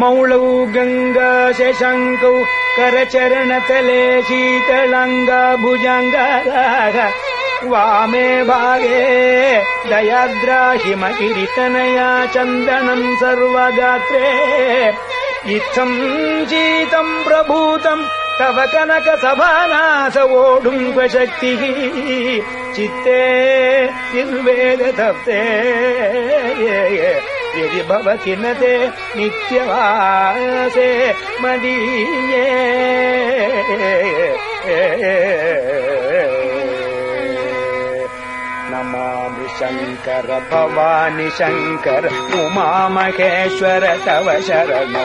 मौळौ गङ्गा शशङ्कौ करचरणतले शीतलङ्गा शीतलङ्ग भुजङ्गमे भारे दयाद्राहिमकिरितनया चन्दनम् सर्वगात्रे। इत्थम् शीतम् प्रभूतम् तव कनक सभानाथ ओढुम् क्वशक्तिः चित्ते निर्वेदधत्ते यदि भवति न ते नित्यवासे मदीये नमामि शङ्कर भवानि शङ्कर उमामहेश्वर, तव शरणो।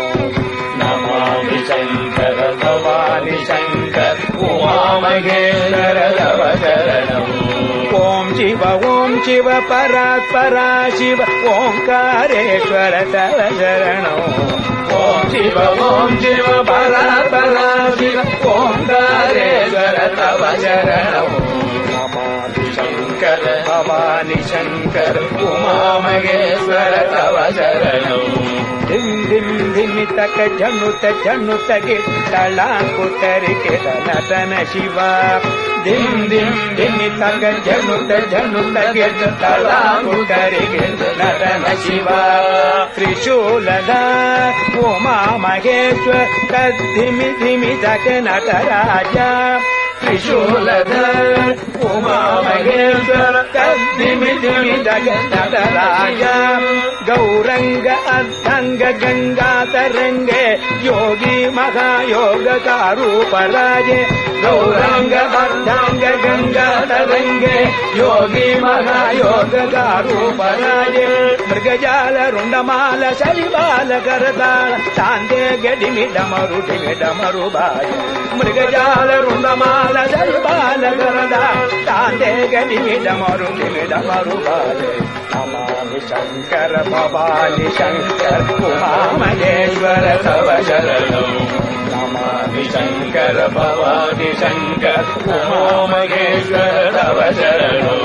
नमामि शङ्कर भवानि शङ्कर उमामहेश्वर, तव शरणम् ॐ शिव ॐ शिव परात्परा शिव ओङ्कारेश्वर तव शरणो। ॐ शिव ॐ शिव, परा परा शिव ओङ्कारेश्वर तव नमामि భవాని శంకర్ ఉమామహేశ్వర తవ శరణం. ధిం ధిం ధిమితక ఝనుత ఝనుత గిట్టలాంకుతరికి నటన శివ. ధిం ధిం ధిమితక ఝనుత ఝనుత గిట్టలాంకుతరికి నటన శివ. త్రిశూలద ఉమామహేశ్వర తద్ధిమి ధిమితక నటరాజ. ತ್ರಿಶೂಲದ ಉಮಾ ಮಹೇಶ್ವರ ತದ್ದಿ ಮಿದಿಮಿದಗರಾಯ ಗೌರಂಗ ಅರ್ಥಂಗ ಗಂಗಾತರಂಗೆ ಯೋಗಿ ಮಹಾಯೋಗ ಕಾರೂಪರಾಯ ಗೌ யோகியே யோகி மகா யோக காரூபராய மிருகஜால ருண்டமால சலிபால கரதாள சாந்தே கெடிமிடமருடி மிடமருபாய மிருகஜால ருண்டமால சலிபால கரதாள சாந்தே கெடிமிடமருடி மிடமருபாய நமாமி சங்கர பவானி சங்கர் உமாமகேஸ்வர தவ சரணம் நமாமி சங்கர பவானி சங்கர் உமாமகேஸ்வர శరణు